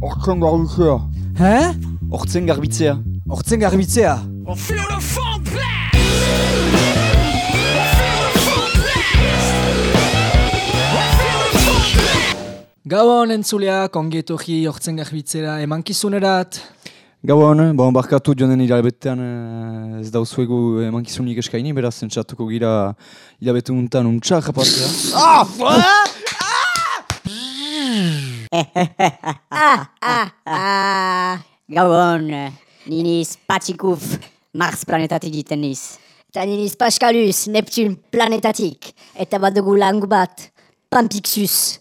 Hortzen garbitzea. He? Hortzen garbitzea. Hortzen garbitzea. Gabon entzuleak, ongi etorri hortzen garbitzera emankizunerat. Gabon, bon, barkatu joanen hilabetean eh, ez dauzuegu emankizunik eskaini, beraz zentsatuko gira hilabete untan untsa japatzea. Ah, Gabon, niniz Patxikuf, Mars planetatik egiten niz. Eta niniz Paskalus, Neptun planetatik. Eta bat dugu langu bat, Pampixus.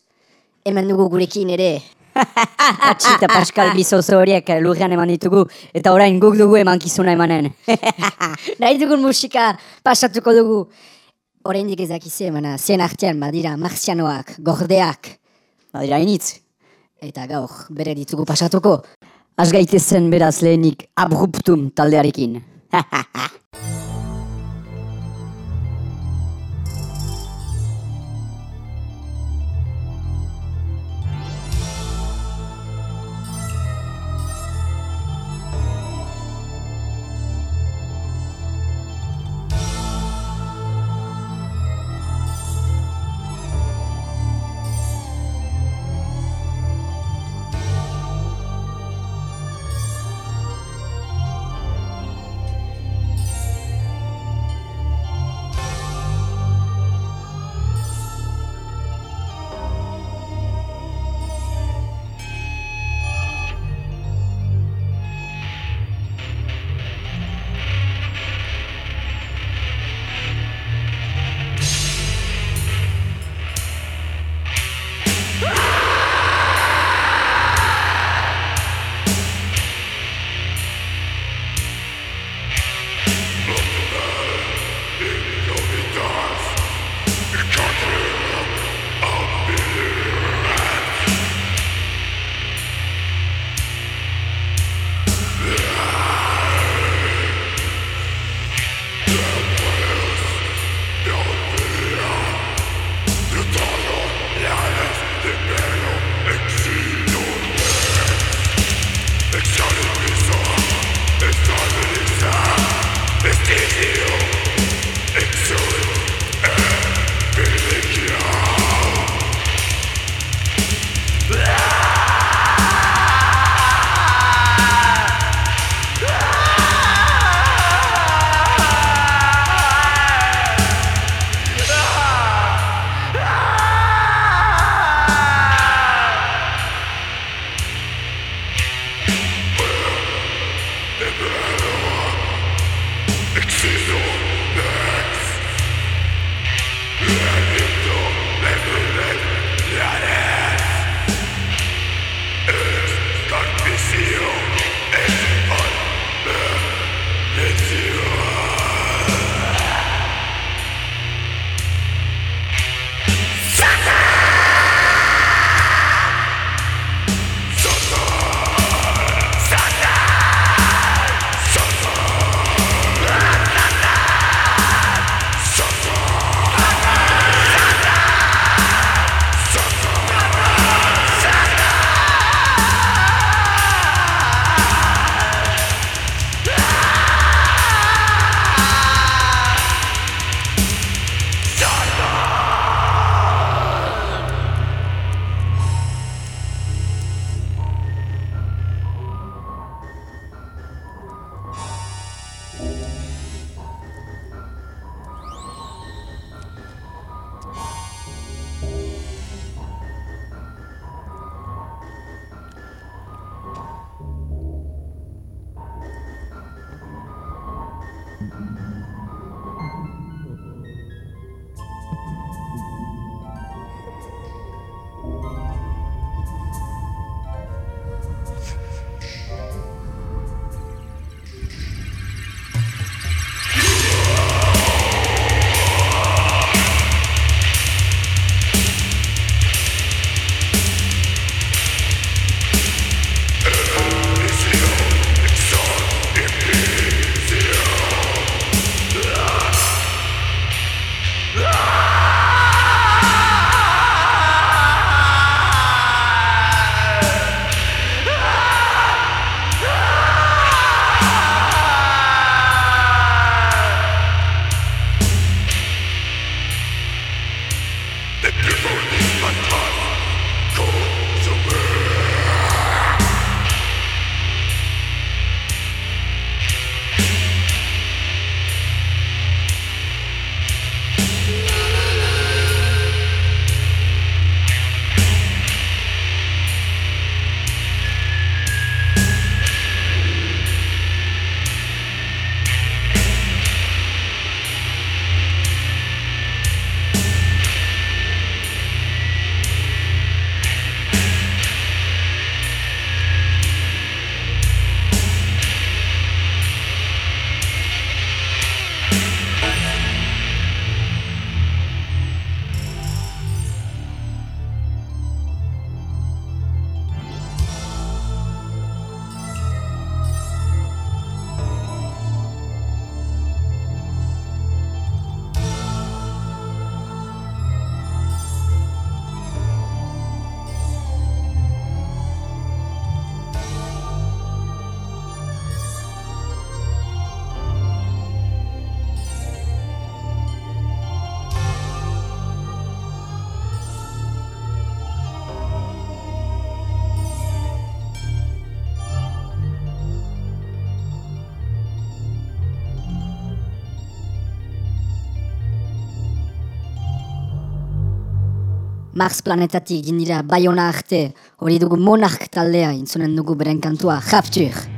Hemen dugu gurekin ere. Patxi eta Paskal bizozo horiek lurrean eman ditugu, eta orain guk dugu eman kizuna emanen. Nahi dugun musika pasatuko dugu. Oraindik ez dakize, mana, zien artean badira marzianoak, gordeak. Badira initz. Eta gaur, bere ditugu pasatuko. Az gaitezen beraz lehenik abruptum taldearekin. Mars planetatik gindira Bayona arte, hori dugu monark taldea, intzunen dugu beren kantua, Rapture.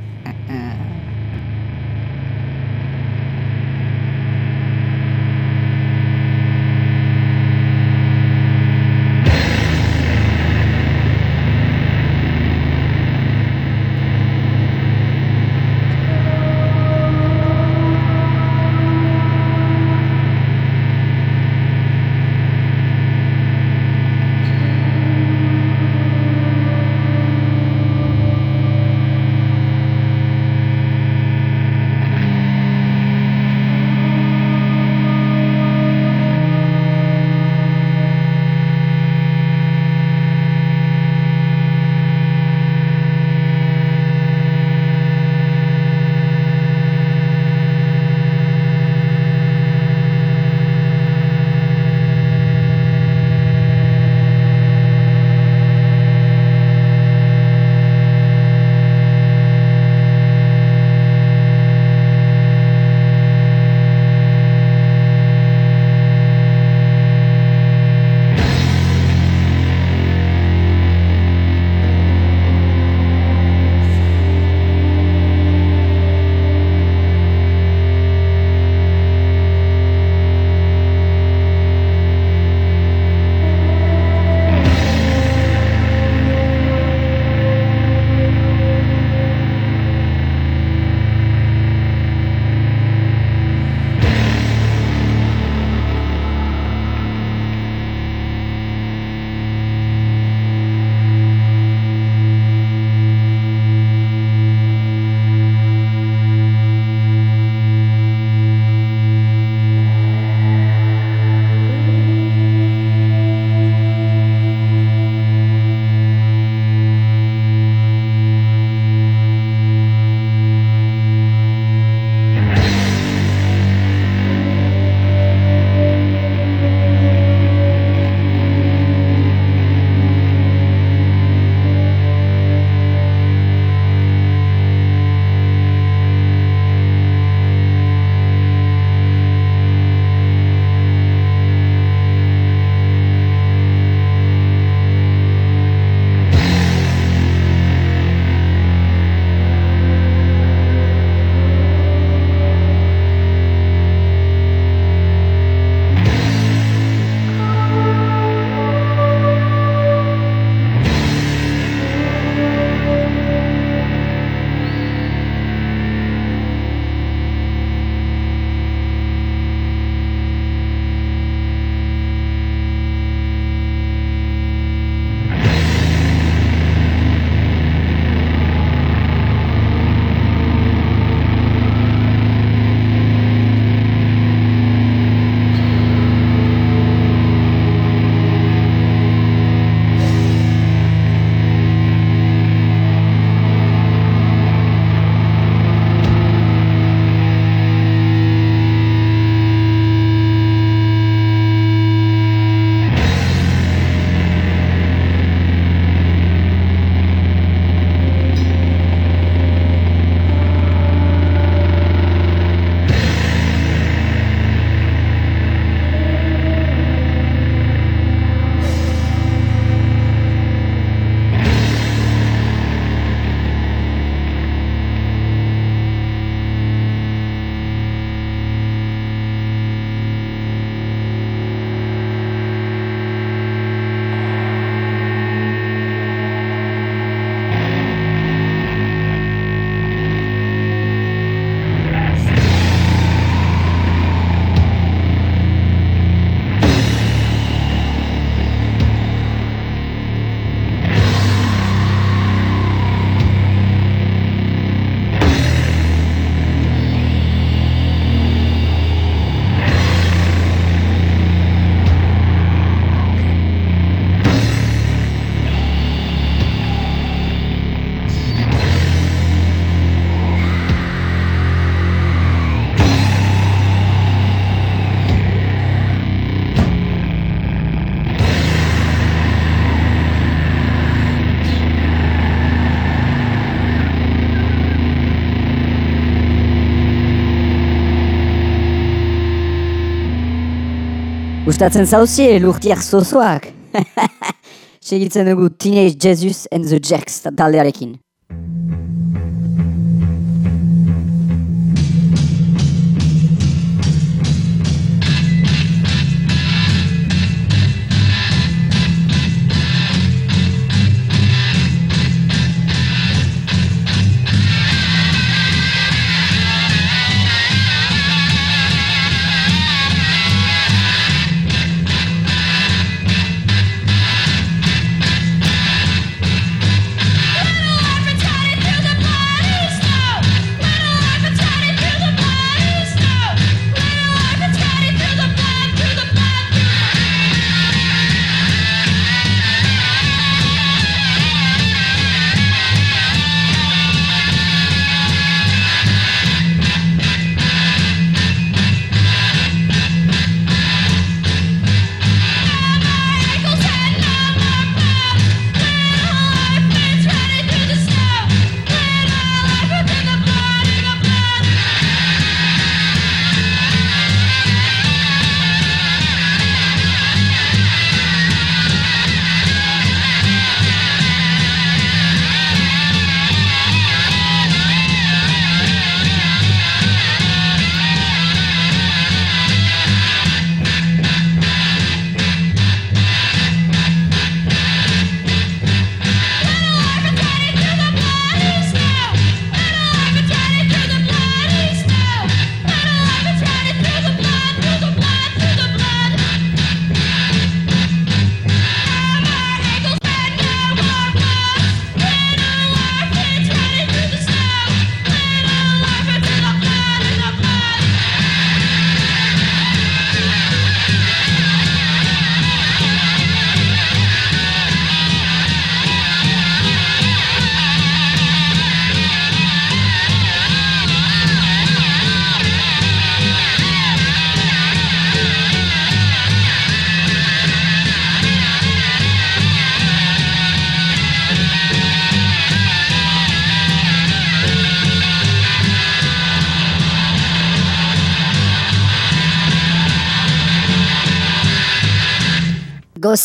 gustatzen zauzi lurtiar zozoak. Segitzen dugu Teenage Jesus and the Jacks taldearekin.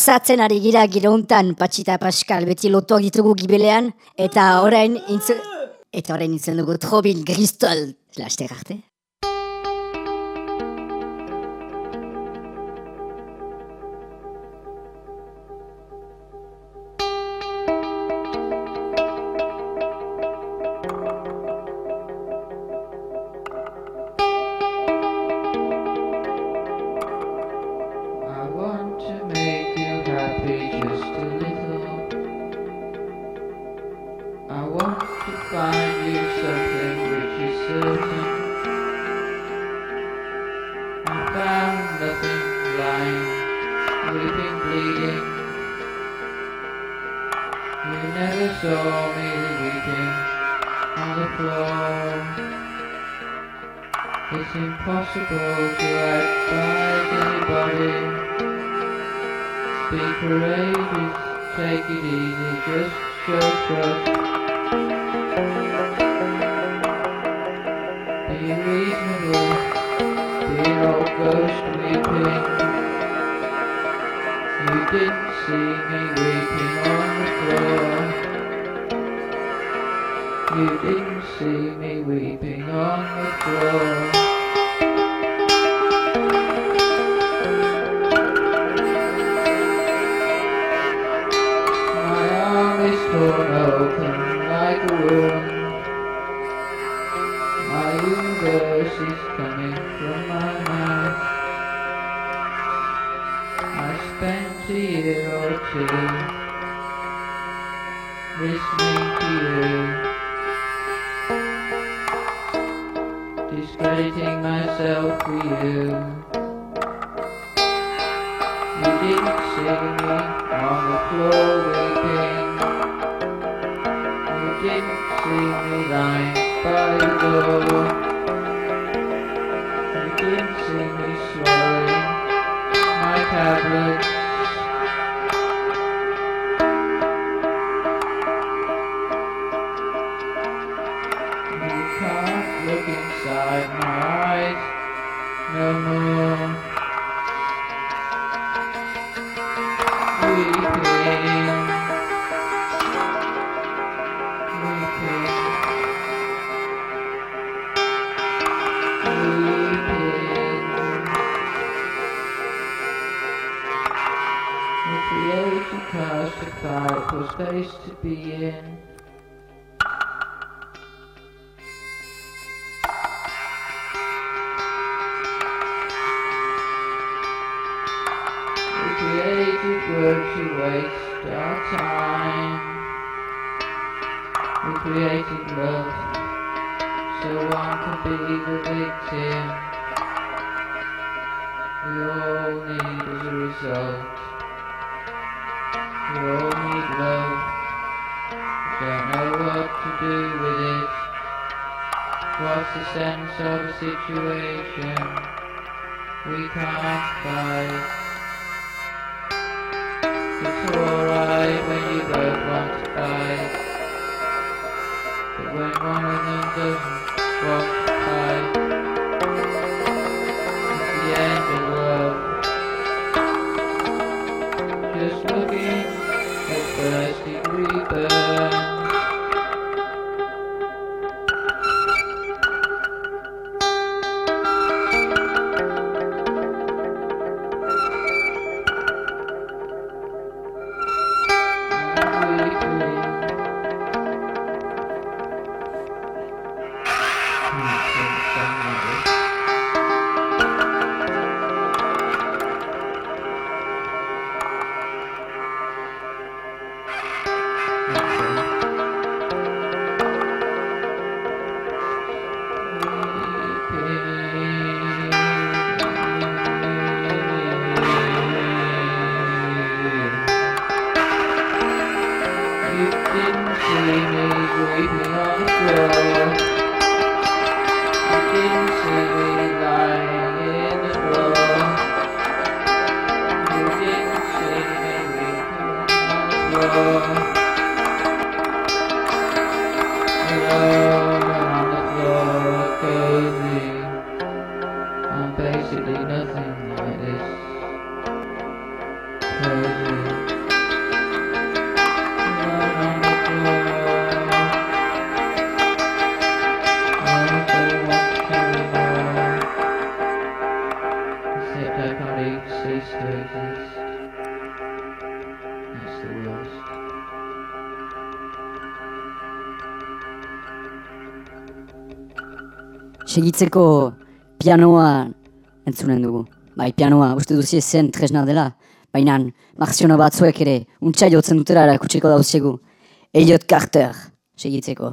gozatzen ari gira girontan, Patxita Pascal, beti lotuak ditugu gibelean, eta orain intzu... Eta orain intzen dugu trobil gristol, laste garte. Sing, sing me slowly, my tablet. segitzeko pianoa entzunen dugu. Bai, pianoa, uste duzi zen tresna dela, baina marxiona batzuek ere, untxai jotzen dutera erakutsiko dauzegu. Elliot Carter, segitzeko.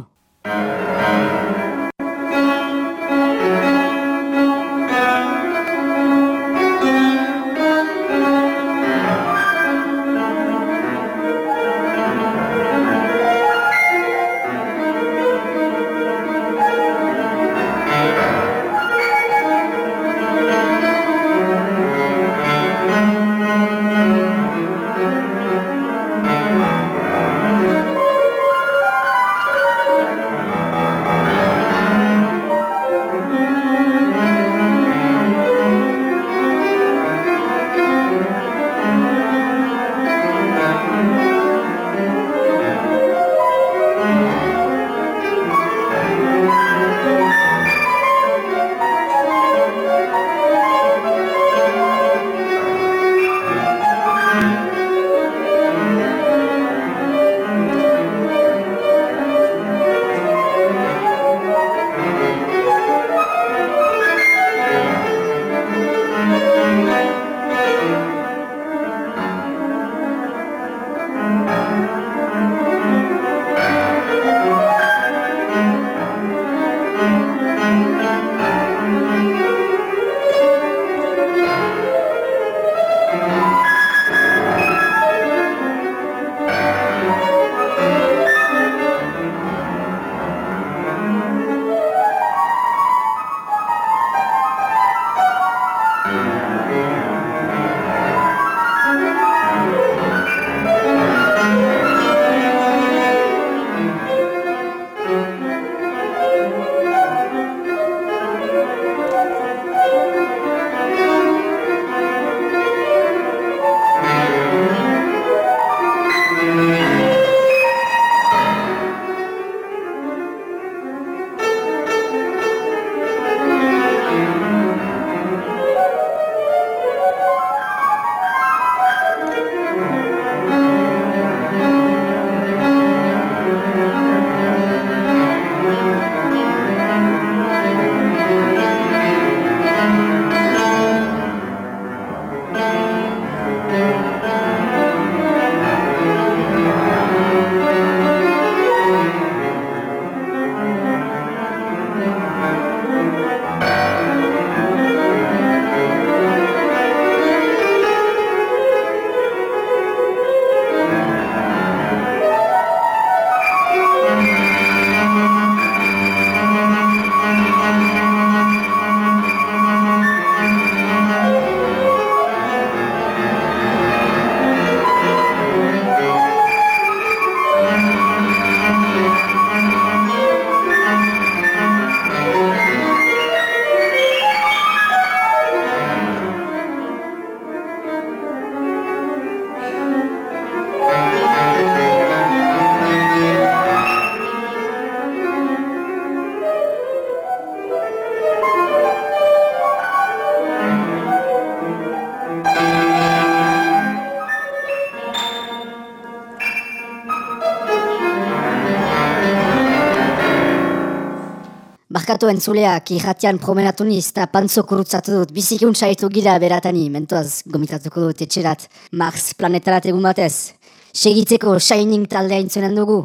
Barkatu entzuleak, irratian promenatu niz, eta pantzo kurutzatu dut, bizikun saitu gira beratani, mentoaz gomitatuko dut etxerat, Mars planetarat egun batez. Segitzeko Shining taldea intzunen dugu.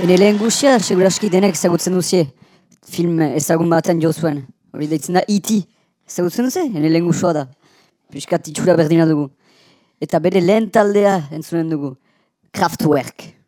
Ene lehen guzia, seguraski denek ezagutzen duzie. Film ezagun batean jo zuen. Hori deitzen da E.T. Ezagutzen duzie? Ene lehen guzua da. Piskat itxura berdina dugu. Eta bere lehen taldea entzunen dugu. Kraftwerk.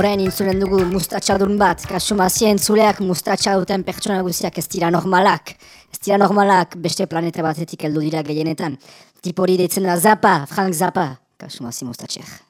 Orain intzunen dugu mustatxadun bat, kasumazia entzuleak mustatxa pertsona guziak ez dira normalak. Ez dira normalak beste planeta batetik heldu dira gehienetan. Tipori deitzen da Zappa, Frank Zappa, kasumazi mustatxeak.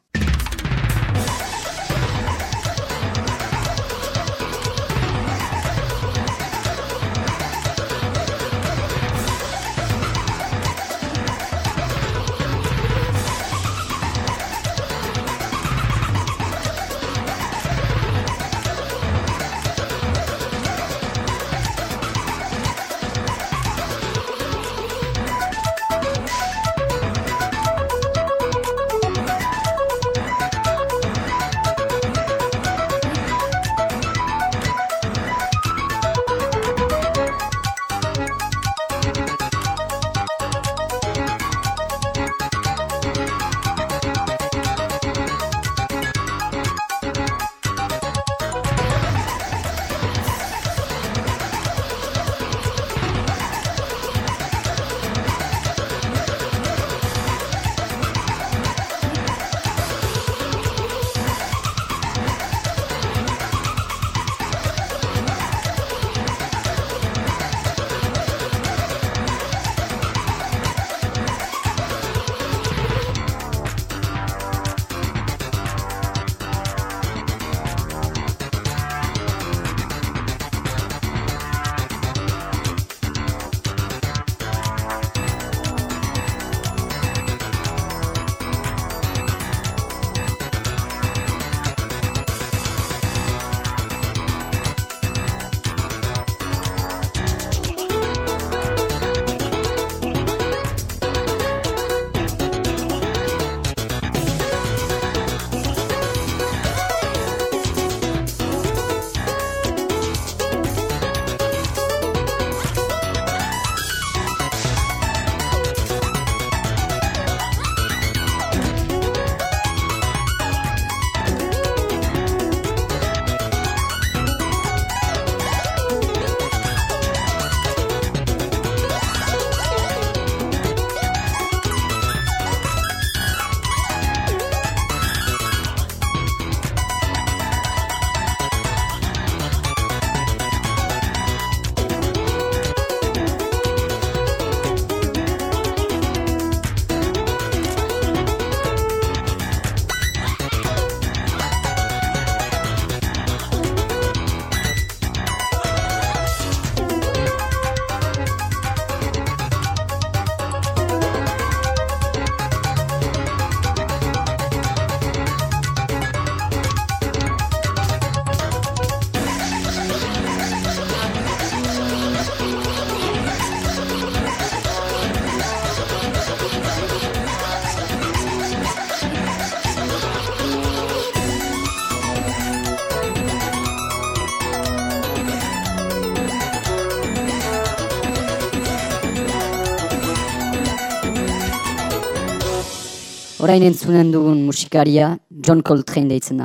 Orain entzunen dugun musikaria John Coltrane deitzen da.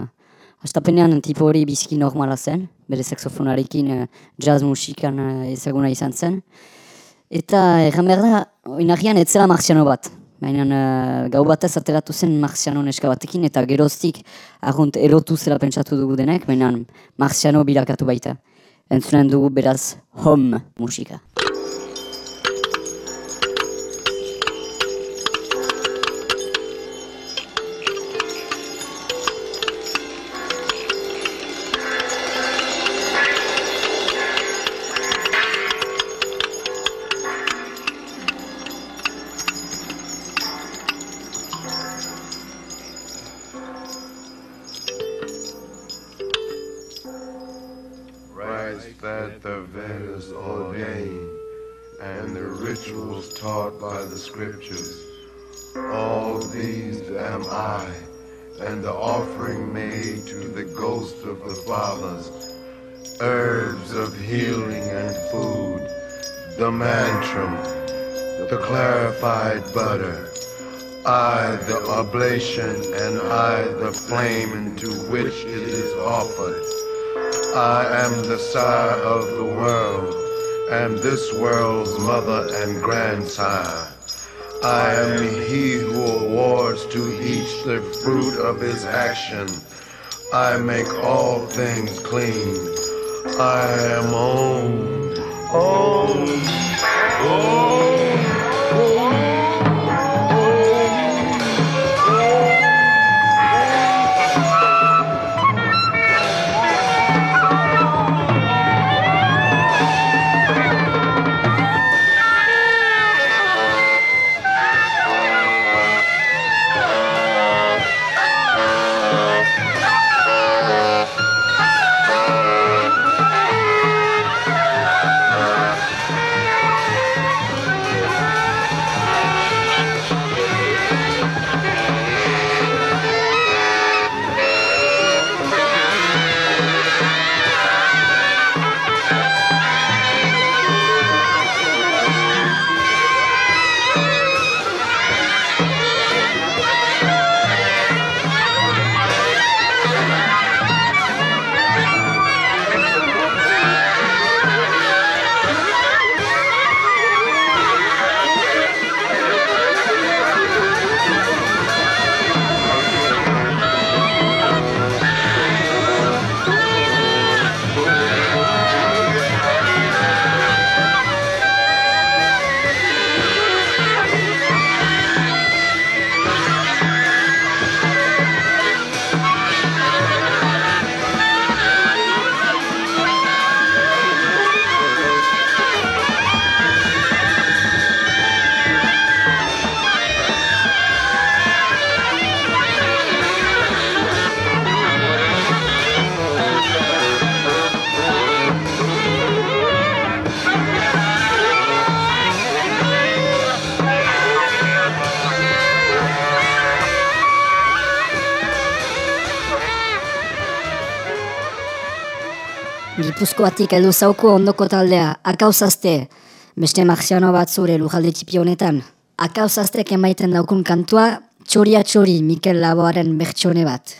Astapenean tipo hori biziki normala zen, bere saxofonarekin eh, jazz musikan eh, ezaguna izan zen. Eta erran behar da, oinagian ez zela marziano bat. Baina uh, gau batez ateratu zen marziano neska batekin eta geroztik argunt erotu zela pentsatu dugu denek, baina marziano bilakatu baita. Entzunen dugu beraz home musika. The scriptures. All these am I, and the offering made to the ghost of the fathers, herbs of healing and food, the mantram, the clarified butter, I the oblation, and I the flame into which it is offered. I am the sire of the world, and this world's mother and grandsire. I am he who awards to each the fruit of his action. I make all things clean. I am Om. Om. Gipuzkoatik heldu zauku ondoko taldea, akauzazte, beste marziano bat zure lujalde tipi honetan. Akauzaztek emaiten daukun kantua, txoria txori Mikel Laboaren bertsone bat.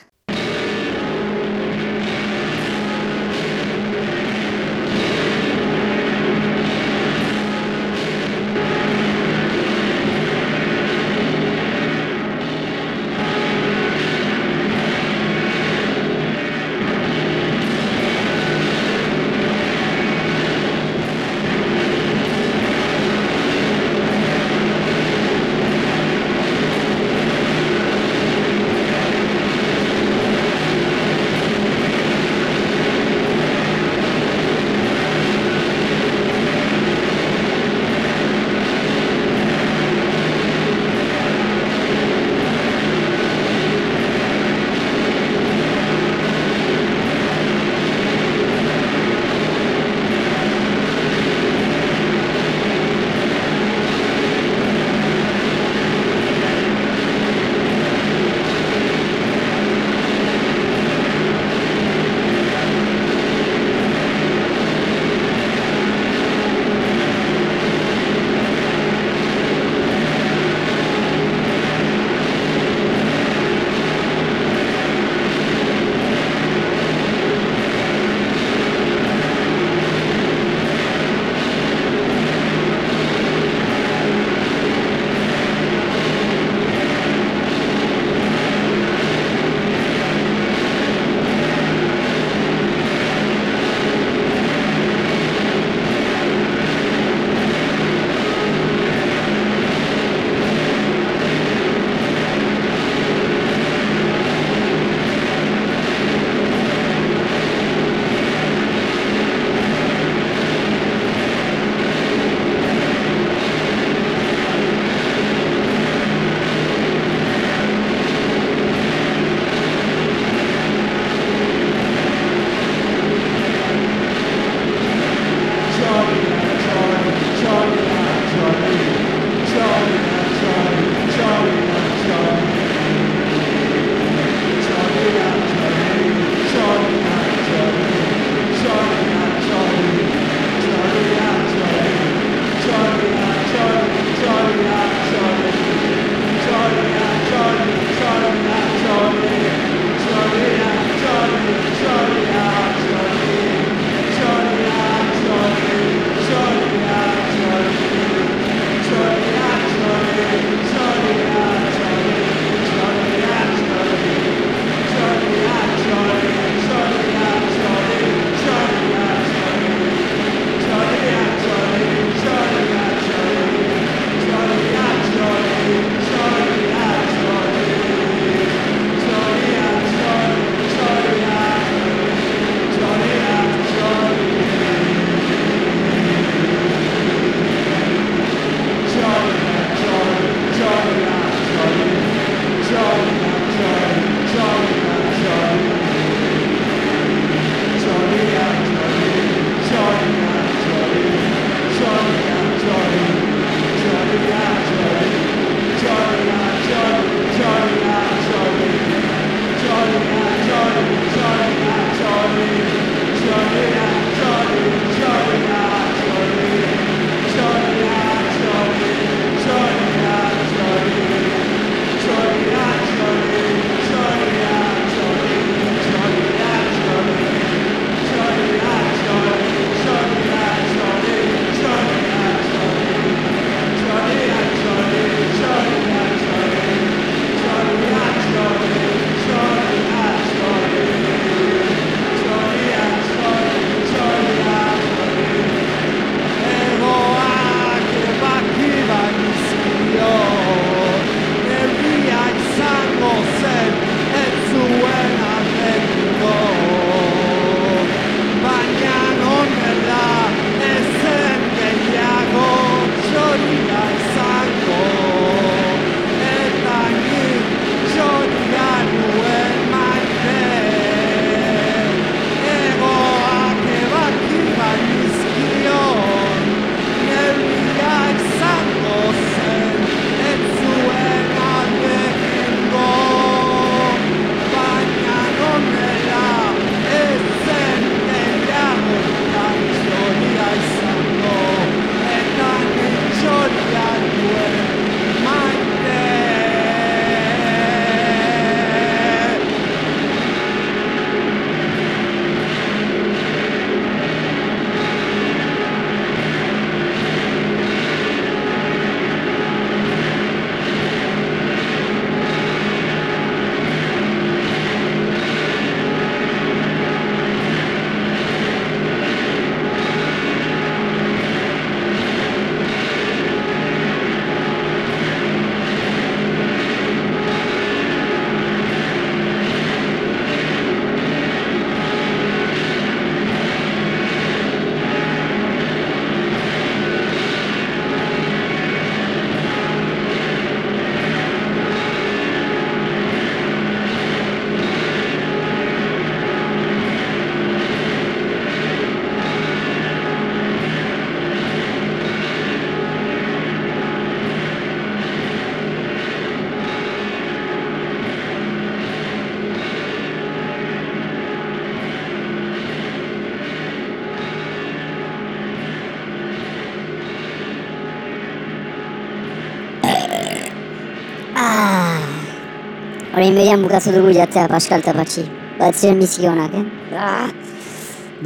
Horrein berean bukatzu dugu jatzea Pascal eta Patxi. Bat ziren biziki honak, eh? Ah,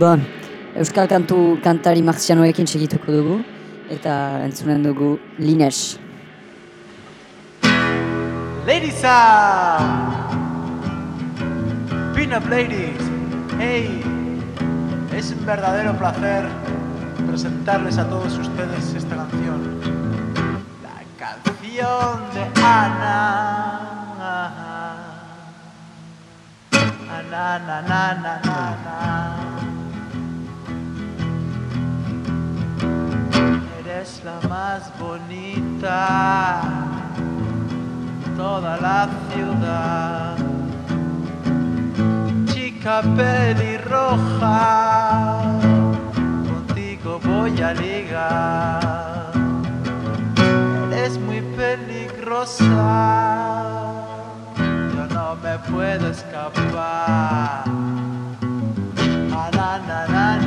Bon, Euskal kantu kantari marzianoekin segituko dugu, eta entzunen dugu Lines. Ladies up! Pin-up ladies, hey, es un verdadero placer presentarles a todos ustedes esta canción. La canción de Ana. Na, na, na, na. Eres la más bonita toda la ciudad. Chica pelirroja, contigo voy a ligar. Eres muy peligrosa, me puedo escapar. Ah, na, na.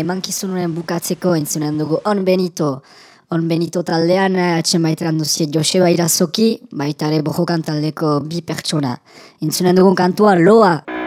emankizunen bukatzeko entzunen dugu On Benito. On Benito taldean eh, atxen baiteran duzie Joseba Irazoki, baitare bojokan taldeko bi pertsona. Entzunen dugun kantua Loa.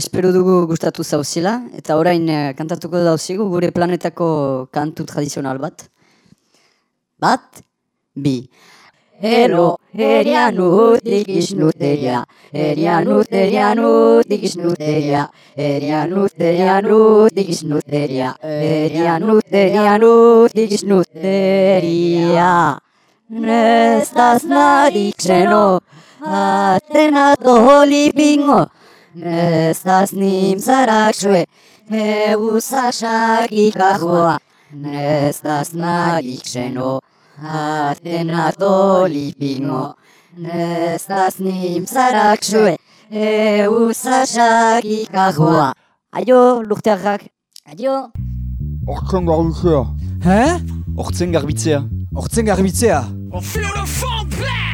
Espero dugu gustatu zauzila, eta orain eh, kantatuko dauzigu gure planetako kantu tradizional bat. Bat, bi. Ero, erian utik isnuteria, erian uterian utik isnuteria, erian uterian utik isnuteria, erian uterian utik isnuteria. Nestas narik zeno, atena doli bingo, Nestasnim zarakxue, eusasak ikajoa, nestas nagik xeno, atenato lipingo. Nestasnim zarakxue, eusasak ikajoa. Aio, lurterrak, aio. Hortzen hein? garbitzea. He? Hortzen garbitzea. Garbitzea. On flot le fond,